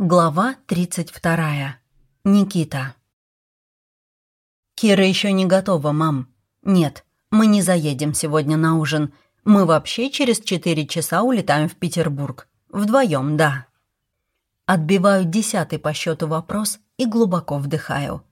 Глава 32. Никита. «Кира еще не готова, мам. Нет, мы не заедем сегодня на ужин. Мы вообще через четыре часа улетаем в Петербург. Вдвоем, да». Отбиваю десятый по счету вопрос и глубоко вдыхаю.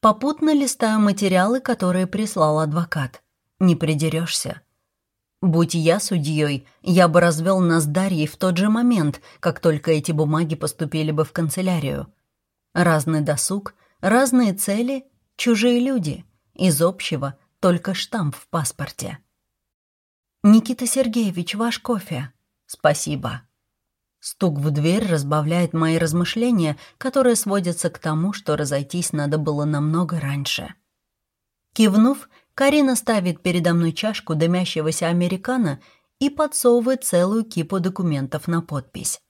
Попутно листаю материалы, которые прислал адвокат. Не придерешься. Будь я судьей, я бы развел нас Дарьей в тот же момент, как только эти бумаги поступили бы в канцелярию. Разный досуг, разные цели, чужие люди. Из общего только штамп в паспорте. «Никита Сергеевич, ваш кофе». «Спасибо». Стук в дверь разбавляет мои размышления, которые сводятся к тому, что разойтись надо было намного раньше. Кивнув, Карина ставит передо мной чашку дымящегося американо и подсовывает целую кипу документов на подпись.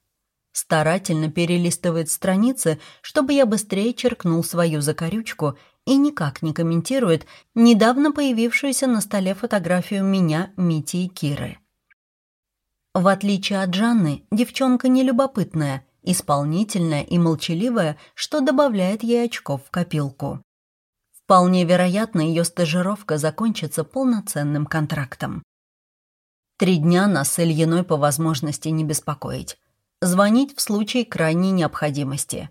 Старательно перелистывает страницы, чтобы я быстрее черкнул свою закорючку и никак не комментирует недавно появившуюся на столе фотографию меня, Мити и Киры. В отличие от Жанны, девчонка нелюбопытная, исполнительная и молчаливая, что добавляет ей очков в копилку. Вполне вероятно, ее стажировка закончится полноценным контрактом. Три дня нас с Ильиной по возможности не беспокоить. Звонить в случае крайней необходимости.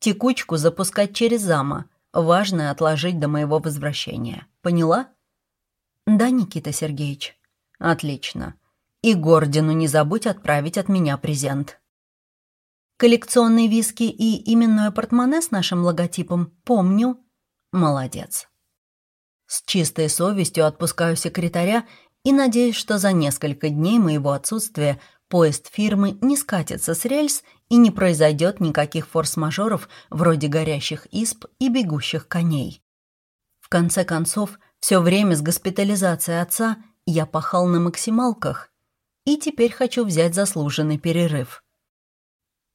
Текучку запускать через зама. Важное отложить до моего возвращения. Поняла? Да, Никита Сергеевич. Отлично. И Гордину не забудь отправить от меня презент. Коллекционные виски и именное портмоне с нашим логотипом помню. Молодец. С чистой совестью отпускаю секретаря и надеюсь, что за несколько дней моего отсутствия поезд фирмы не скатится с рельс и не произойдет никаких форс-мажоров вроде горящих исп и бегущих коней. В конце концов, все время с госпитализацией отца я пахал на максималках, и теперь хочу взять заслуженный перерыв.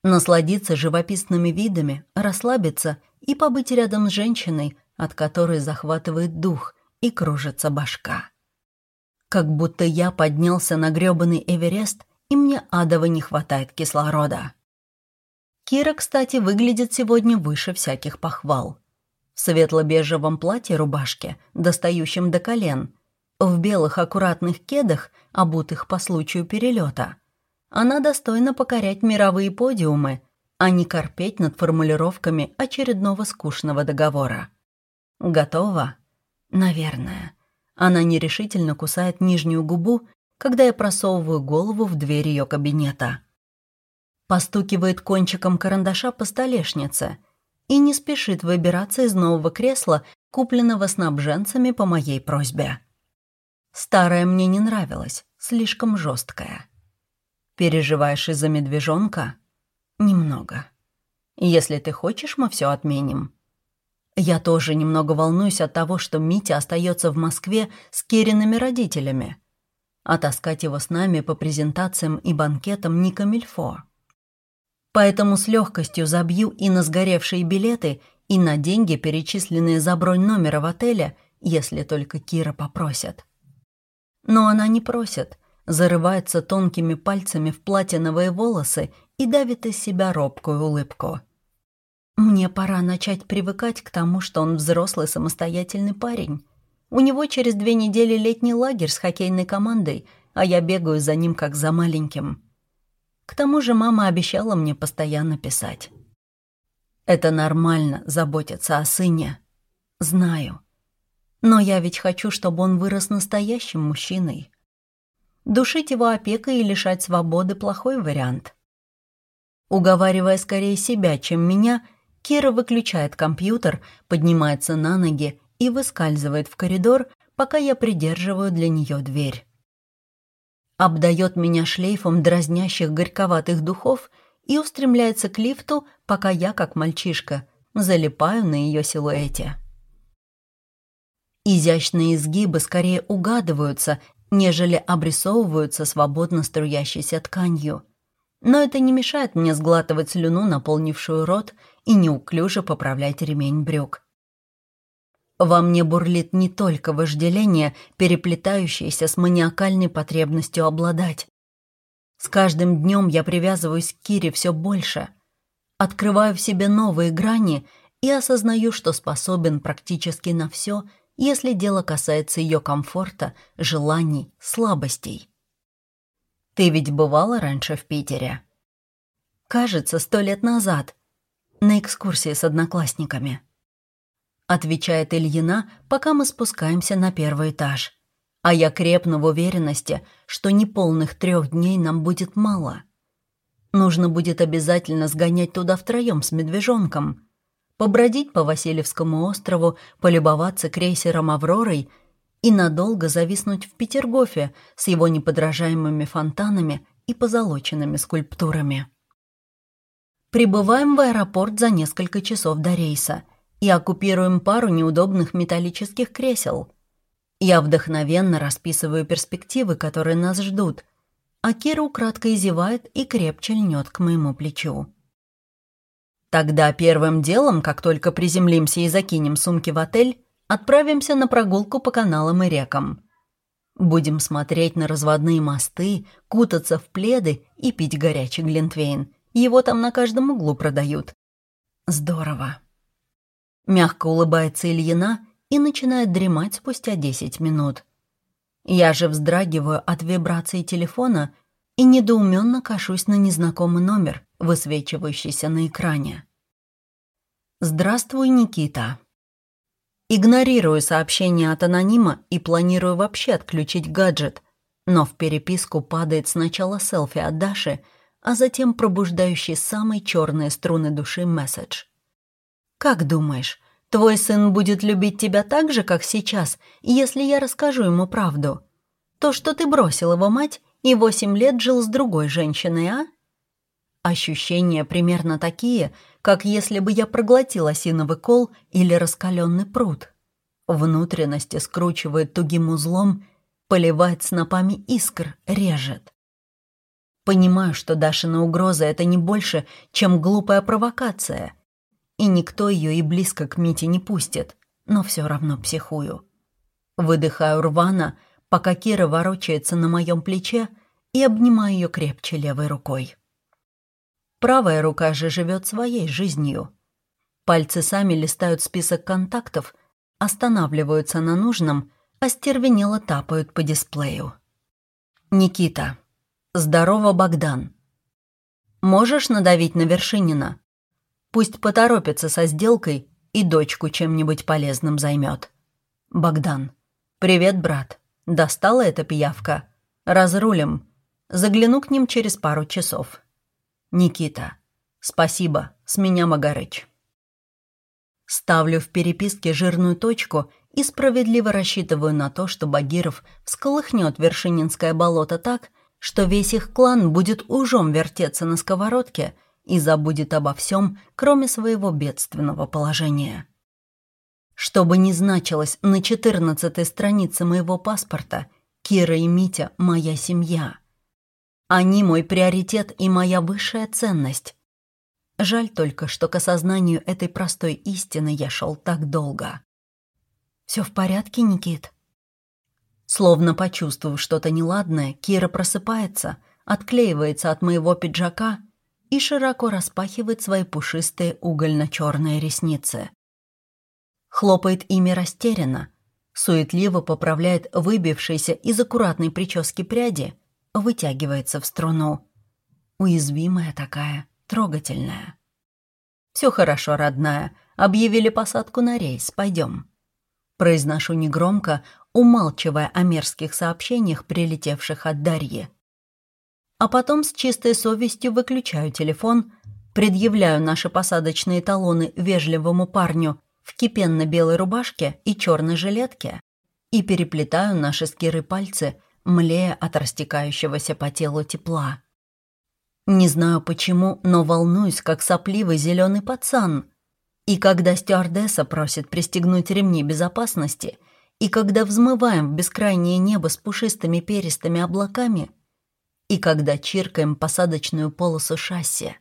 Насладиться живописными видами, расслабиться и побыть рядом с женщиной, от которой захватывает дух и кружится башка. Как будто я поднялся на грёбаный Эверест, и мне адово не хватает кислорода. Кира, кстати, выглядит сегодня выше всяких похвал. В светло-бежевом платье-рубашке, достающем до колен, в белых аккуратных кедах, обутых по случаю перелета. Она достойна покорять мировые подиумы, а не корпеть над формулировками очередного скучного договора. Готова? Наверное. Она нерешительно кусает нижнюю губу, когда я просовываю голову в дверь ее кабинета. Постукивает кончиком карандаша по столешнице и не спешит выбираться из нового кресла, купленного снабженцами по моей просьбе. Старое мне не нравилось, слишком жесткое. Переживаешь из-за медвежонка? Немного. Если ты хочешь, мы все отменим. Я тоже немного волнуюсь от того, что Митя остается в Москве с Кириными родителями. А таскать его с нами по презентациям и банкетам не камильфо. Поэтому с легкостью забью и на сгоревшие билеты, и на деньги, перечисленные за бронь номера в отеле, если только Кира попросит. Но она не просит, зарывается тонкими пальцами в платиновые волосы и давит из себя робкую улыбку. Мне пора начать привыкать к тому, что он взрослый самостоятельный парень. У него через две недели летний лагерь с хоккейной командой, а я бегаю за ним как за маленьким. К тому же мама обещала мне постоянно писать. Это нормально, заботиться о сыне. Знаю. Но я ведь хочу, чтобы он вырос настоящим мужчиной. Душить его опекой и лишать свободы – плохой вариант. Уговаривая скорее себя, чем меня – Кира выключает компьютер, поднимается на ноги и выскальзывает в коридор, пока я придерживаю для нее дверь. Обдает меня шлейфом дразнящих горьковатых духов и устремляется к лифту, пока я, как мальчишка, залипаю на ее силуэте. Изящные изгибы скорее угадываются, нежели обрисовываются свободно струящейся тканью. Но это не мешает мне сглатывать слюну, наполнившую рот, и неуклюже поправлять ремень брюк. Во мне бурлит не только вожделение, переплетающееся с маниакальной потребностью обладать. С каждым днем я привязываюсь к Кире все больше. Открываю в себе новые грани и осознаю, что способен практически на все, если дело касается ее комфорта, желаний, слабостей. Ты ведь бывала раньше в Питере? Кажется, сто лет назад. На экскурсии с одноклассниками. Отвечает Ильина, пока мы спускаемся на первый этаж. А я крепну в уверенности, что неполных трех дней нам будет мало. Нужно будет обязательно сгонять туда втроем с медвежонком. Побродить по Васильевскому острову, полюбоваться крейсером «Авророй» и надолго зависнуть в Петергофе с его неподражаемыми фонтанами и позолоченными скульптурами. Прибываем в аэропорт за несколько часов до рейса и оккупируем пару неудобных металлических кресел. Я вдохновенно расписываю перспективы, которые нас ждут, а Кира украдкой зевает и крепче льнет к моему плечу. Тогда первым делом, как только приземлимся и закинем сумки в отель, отправимся на прогулку по каналам и рекам. Будем смотреть на разводные мосты, кутаться в пледы и пить горячий глинтвейн. Его там на каждом углу продают. Здорово. Мягко улыбается Ильина и начинает дремать спустя 10 минут. Я же вздрагиваю от вибрации телефона и недоуменно кашусь на незнакомый номер, высвечивающийся на экране. «Здравствуй, Никита». Игнорирую сообщение от анонима и планирую вообще отключить гаджет, но в переписку падает сначала селфи от Даши, а затем пробуждающий самые черные струны души месседж. «Как думаешь, твой сын будет любить тебя так же, как сейчас, если я расскажу ему правду? То, что ты бросил его мать и восемь лет жил с другой женщиной, а?» Ощущения примерно такие, как если бы я проглотил осиновый кол или раскаленный пруд. Внутренности скручивает тугим узлом, поливает снопами искр, режет. Понимаю, что Дашина угроза — это не больше, чем глупая провокация. И никто ее и близко к Мите не пустит, но все равно психую. Выдыхаю рвано, пока Кира ворочается на моем плече и обнимаю ее крепче левой рукой. Правая рука же живет своей жизнью. Пальцы сами листают список контактов, останавливаются на нужном, а стервенело тапают по дисплею. Никита. Здорово, Богдан. Можешь надавить на Вершинина? Пусть поторопится со сделкой и дочку чем-нибудь полезным займет. Богдан. Привет, брат. Достала эта пиявка? Разрулим. Загляну к ним через пару часов. Никита. Спасибо, с меня Магарыч. Ставлю в переписке жирную точку и справедливо рассчитываю на то, что Багиров всколыхнет Вершининское болото так, что весь их клан будет ужом вертеться на сковородке и забудет обо всем, кроме своего бедственного положения. Что бы ни значилось на четырнадцатой странице моего паспорта, Кира и Митя — моя семья — они мой приоритет и моя высшая ценность. Жаль только, что к осознанию этой простой истины я шел так долго. Все в порядке, Никит?» Словно почувствовав что-то неладное, Кира просыпается, отклеивается от моего пиджака и широко распахивает свои пушистые угольно-черные ресницы. Хлопает ими растерянно, суетливо поправляет выбившиеся из аккуратной прически пряди — вытягивается в струну. Уязвимая такая, трогательная. «Все хорошо, родная. Объявили посадку на рейс. Пойдем». Произношу негромко, умалчивая о мерзких сообщениях, прилетевших от Дарьи. А потом с чистой совестью выключаю телефон, предъявляю наши посадочные талоны вежливому парню в кипенно-белой рубашке и черной жилетке и переплетаю наши скиры пальцы млея от растекающегося по телу тепла. Не знаю почему, но волнуюсь, как сопливый зеленый пацан. И когда стюардесса просит пристегнуть ремни безопасности, и когда взмываем в бескрайнее небо с пушистыми перистыми облаками, и когда чиркаем посадочную полосу шасси,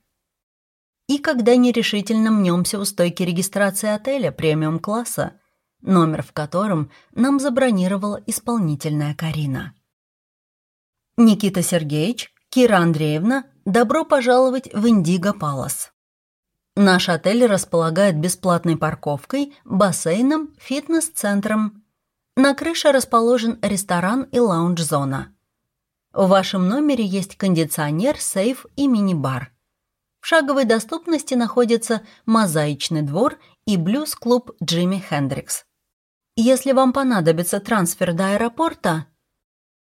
и когда нерешительно мнемся у стойки регистрации отеля премиум-класса, номер в котором нам забронировала исполнительная Карина. Никита Сергеевич, Кира Андреевна, добро пожаловать в Индиго Палас. Наш отель располагает бесплатной парковкой, бассейном, фитнес-центром. На крыше расположен ресторан и лаунж-зона. В вашем номере есть кондиционер, сейф и мини-бар. В шаговой доступности находится мозаичный двор и блюз-клуб Джимми Хендрикс. Если вам понадобится трансфер до аэропорта,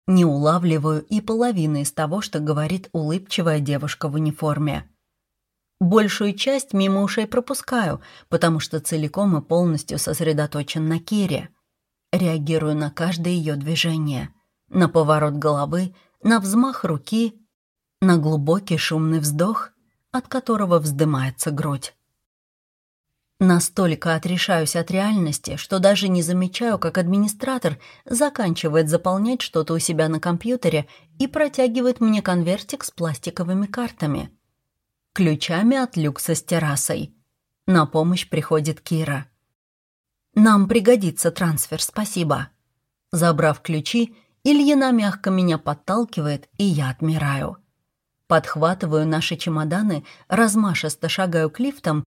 не улавливаю и половины из того, что говорит улыбчивая девушка в униформе. Большую часть мимо ушей пропускаю, потому что целиком и полностью сосредоточен на Кире. Реагирую на каждое ее движение, на поворот головы, на взмах руки, на глубокий шумный вздох, от которого вздымается грудь. Настолько отрешаюсь от реальности, что даже не замечаю, как администратор заканчивает заполнять что-то у себя на компьютере и протягивает мне конвертик с пластиковыми картами – ключами от люкса с террасой. На помощь приходит Кира. «Нам пригодится трансфер, спасибо». Забрав ключи, Ильина мягко меня подталкивает, и я отмираю. Подхватываю наши чемоданы, размашисто шагаю к лифтам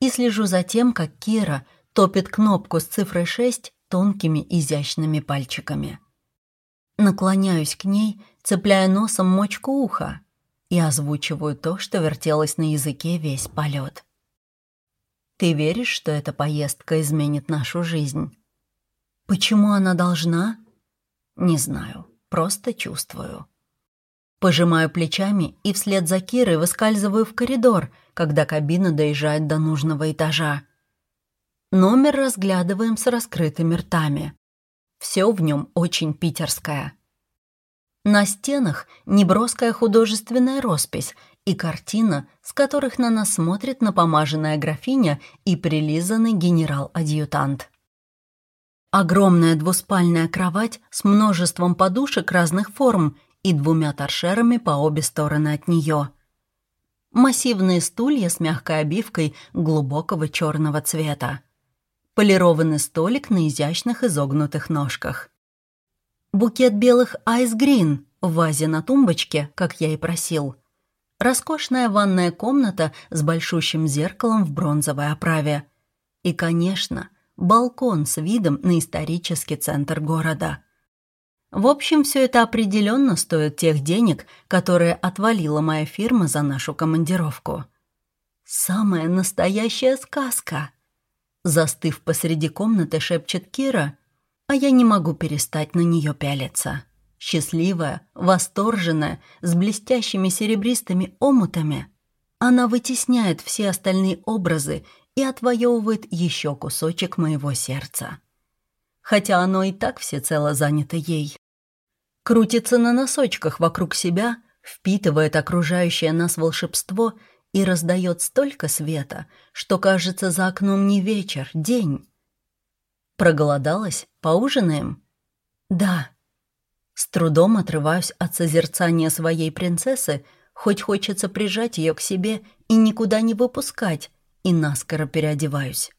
и слежу за тем, как Кира топит кнопку с цифрой 6 тонкими изящными пальчиками. Наклоняюсь к ней, цепляя носом мочку уха и озвучиваю то, что вертелось на языке весь полет. Ты веришь, что эта поездка изменит нашу жизнь? Почему она должна? Не знаю, просто чувствую. Пожимаю плечами и вслед за Кирой выскальзываю в коридор, когда кабина доезжает до нужного этажа. Номер разглядываем с раскрытыми ртами. Все в нем очень питерское. На стенах неброская художественная роспись и картина, с которых на нас смотрит напомаженная графиня и прилизанный генерал-адъютант. Огромная двуспальная кровать с множеством подушек разных форм и двумя торшерами по обе стороны от нее. Массивные стулья с мягкой обивкой глубокого черного цвета. Полированный столик на изящных изогнутых ножках. Букет белых айс-грин в вазе на тумбочке, как я и просил. Роскошная ванная комната с большущим зеркалом в бронзовой оправе. И, конечно, балкон с видом на исторический центр города. В общем, все это определенно стоит тех денег, которые отвалила моя фирма за нашу командировку. Самая настоящая сказка. Застыв посреди комнаты, шепчет Кира — а я не могу перестать на нее пялиться. Счастливая, восторженная, с блестящими серебристыми омутами, она вытесняет все остальные образы и отвоевывает еще кусочек моего сердца. Хотя оно и так всецело занято ей. Крутится на носочках вокруг себя, впитывает окружающее нас волшебство и раздает столько света, что кажется за окном не вечер, день, Проголодалась? Поужинаем? Да. С трудом отрываюсь от созерцания своей принцессы, хоть хочется прижать ее к себе и никуда не выпускать, и наскоро переодеваюсь.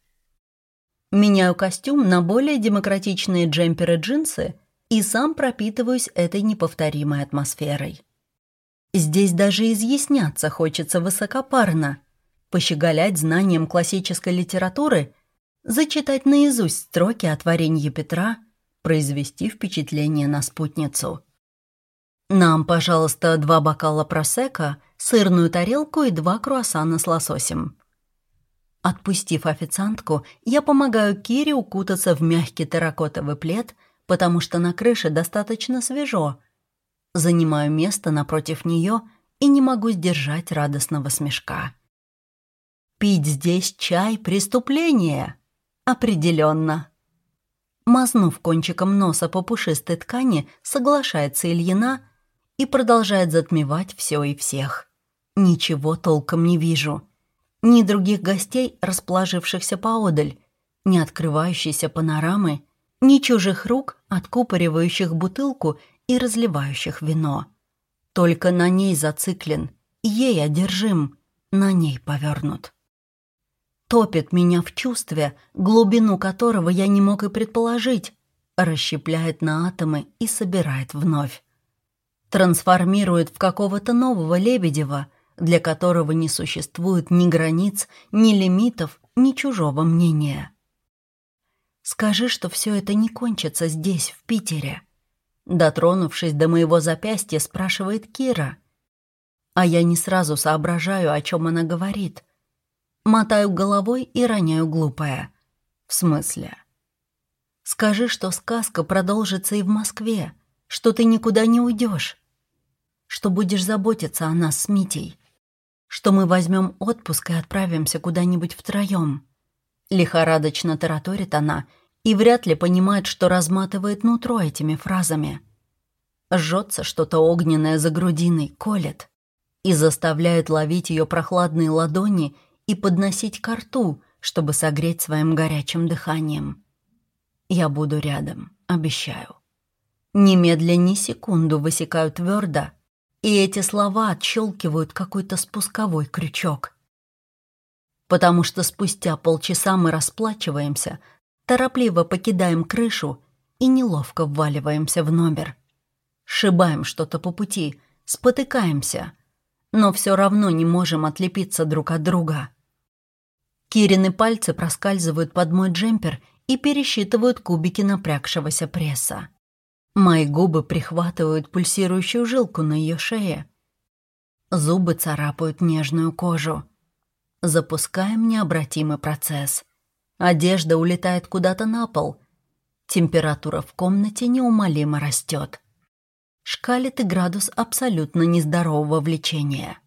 Меняю костюм на более демократичные джемперы-джинсы и сам пропитываюсь этой неповторимой атмосферой. Здесь даже изъясняться хочется высокопарно, пощеголять знанием классической литературы зачитать наизусть строки о творении Петра, произвести впечатление на спутницу. «Нам, пожалуйста, два бокала просека, сырную тарелку и два круассана с лососем». Отпустив официантку, я помогаю Кире укутаться в мягкий терракотовый плед, потому что на крыше достаточно свежо. Занимаю место напротив нее и не могу сдержать радостного смешка. «Пить здесь чай — преступление!» Определенно. Мазнув кончиком носа по пушистой ткани, соглашается Ильина и продолжает затмевать все и всех. Ничего толком не вижу. Ни других гостей, расположившихся поодаль, ни открывающейся панорамы, ни чужих рук, откупоривающих бутылку и разливающих вино. Только на ней зациклен, ей одержим, на ней повернут топит меня в чувстве, глубину которого я не мог и предположить, расщепляет на атомы и собирает вновь. Трансформирует в какого-то нового Лебедева, для которого не существует ни границ, ни лимитов, ни чужого мнения. Скажи, что все это не кончится здесь, в Питере. Дотронувшись до моего запястья, спрашивает Кира. А я не сразу соображаю, о чем она говорит. Мотаю головой и роняю глупое. В смысле? Скажи, что сказка продолжится и в Москве, что ты никуда не уйдешь, что будешь заботиться о нас с Митей, что мы возьмем отпуск и отправимся куда-нибудь втроем. Лихорадочно тараторит она и вряд ли понимает, что разматывает нутро этими фразами. Жжется что-то огненное за грудиной, колет и заставляет ловить ее прохладные ладони и подносить ко рту, чтобы согреть своим горячим дыханием. Я буду рядом, обещаю. Немедля ни секунду высекаю твердо, и эти слова отщелкивают какой-то спусковой крючок. Потому что спустя полчаса мы расплачиваемся, торопливо покидаем крышу и неловко вваливаемся в номер. Шибаем что-то по пути, спотыкаемся, но все равно не можем отлепиться друг от друга. Кирины пальцы проскальзывают под мой джемпер и пересчитывают кубики напрягшегося пресса. Мои губы прихватывают пульсирующую жилку на ее шее. Зубы царапают нежную кожу. Запускаем необратимый процесс. Одежда улетает куда-то на пол. Температура в комнате неумолимо растет. Шкалит и градус абсолютно нездорового влечения.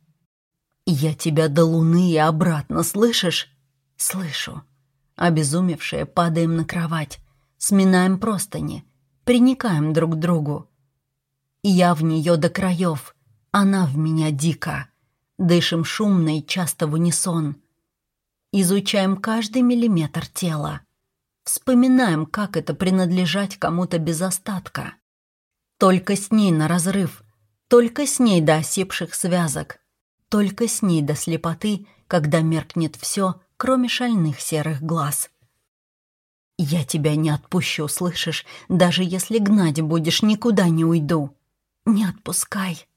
«Я тебя до луны и обратно, слышишь?» «Слышу». Обезумевшие падаем на кровать, сминаем простыни — приникаем друг к другу. Я в нее до краев, она в меня дико. Дышим шумно и часто в унисон. Изучаем каждый миллиметр тела. Вспоминаем, как это принадлежать кому-то без остатка. Только с ней на разрыв, только с ней до осипших связок, только с ней до слепоты, когда меркнет все, кроме шальных серых глаз. «Я тебя не отпущу, слышишь? Даже если гнать будешь, никуда не уйду. Не отпускай!»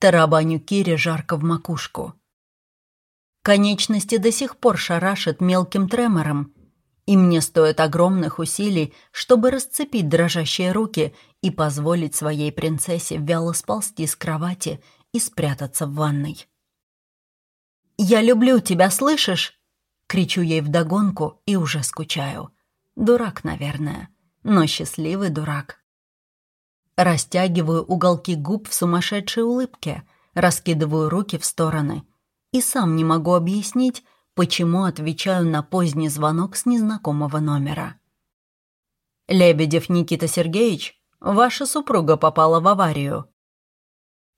Тарабаню Кире жарко в макушку. Конечности до сих пор шарашат мелким тремором, и мне стоит огромных усилий, чтобы расцепить дрожащие руки и позволить своей принцессе вяло сползти с кровати и спрятаться в ванной. «Я люблю тебя, слышишь?» Кричу ей вдогонку и уже скучаю. Дурак, наверное, но счастливый дурак. Растягиваю уголки губ в сумасшедшей улыбке, раскидываю руки в стороны и сам не могу объяснить, почему отвечаю на поздний звонок с незнакомого номера. «Лебедев Никита Сергеевич, ваша супруга попала в аварию».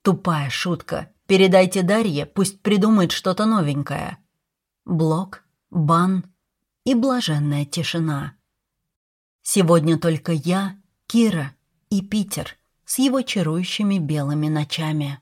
Тупая шутка. Передайте Дарье, пусть придумает что-то новенькое. Блок, бан и блаженная тишина. Сегодня только я, Кира и Питер с его чарующими белыми ночами.